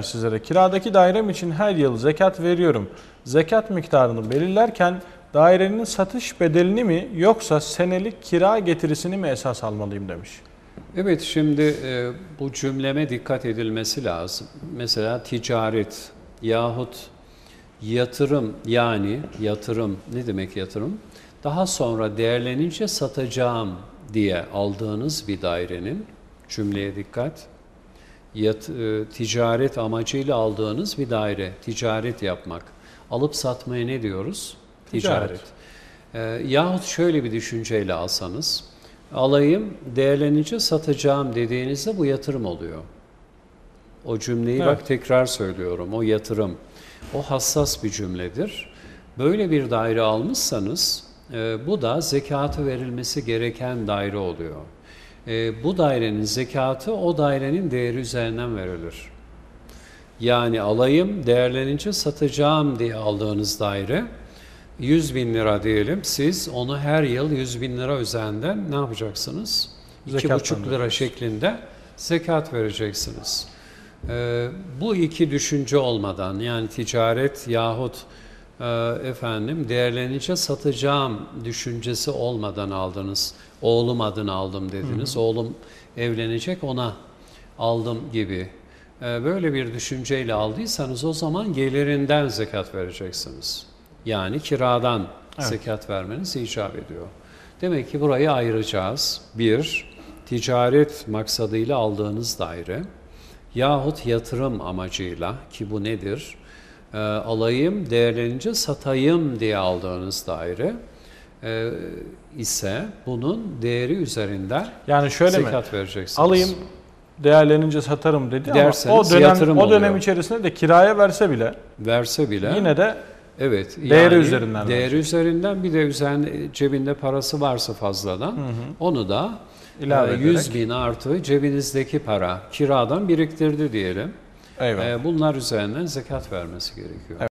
sizlere. Kiradaki dairem için her yıl zekat veriyorum. Zekat miktarını belirlerken dairenin satış bedelini mi yoksa senelik kira getirisini mi esas almalıyım demiş. Evet şimdi e, bu cümleme dikkat edilmesi lazım. Mesela ticaret yahut yatırım yani yatırım ne demek yatırım? Daha sonra değerlenince satacağım diye aldığınız bir dairenin cümleye dikkat. Yat, e, ticaret amacıyla aldığınız bir daire, ticaret yapmak. Alıp satmaya ne diyoruz? Ticaret. E, yahut şöyle bir düşünceyle alsanız, alayım, değerlenince satacağım dediğinizde bu yatırım oluyor. O cümleyi Evet. bak tekrar söylüyorum, o yatırım. O hassas bir cümledir. Böyle bir daire almışsanız, e, bu da zekatı verilmesi gereken daire oluyor. E, bu dairenin zekatı o dairenin değeri üzerinden verilir. Yani alayım, değerlenince satacağım diye aldığınız daire 100 bin lira diyelim. Siz onu her yıl 100 bin lira üzerinden ne yapacaksınız? Zekat 2,5 lira şeklinde zekat vereceksiniz. Ee, bu iki düşünce olmadan yani ticaret yahut efendim değerlenince satacağım düşüncesi olmadan aldınız. Oğlum adını aldım dediniz. Oğlum evlenecek ona aldım gibi. Ee, böyle bir düşünceyle aldıysanız o zaman gelirinden zekat vereceksiniz. Yani kiradan Evet. zekat vermeniz icap ediyor. Demek ki burayı ayıracağız. Bir, ticaret maksadıyla aldığınız daire yahut yatırım amacıyla ki bu nedir? Ee, alayım, değerlenince satayım diye aldığınız daire e, ise bunun değeri üzerinden Yani şöyle mi? zekat vereceksiniz. Alayım değerlenince satarım dedi Derseniz ama o dönem o dönem oluyor. içerisinde de kiraya verse bile verse bile yine de Evet. Değeri üzerinden Değeri verecek. üzerinden bir de üzerine cebinde parası varsa fazladan onu da İlave e, 100 ederek. bin artı cebinizdeki para kiradan biriktirdi diyelim. Eyvallah. E, bunlar üzerinden zekat vermesi gerekiyor.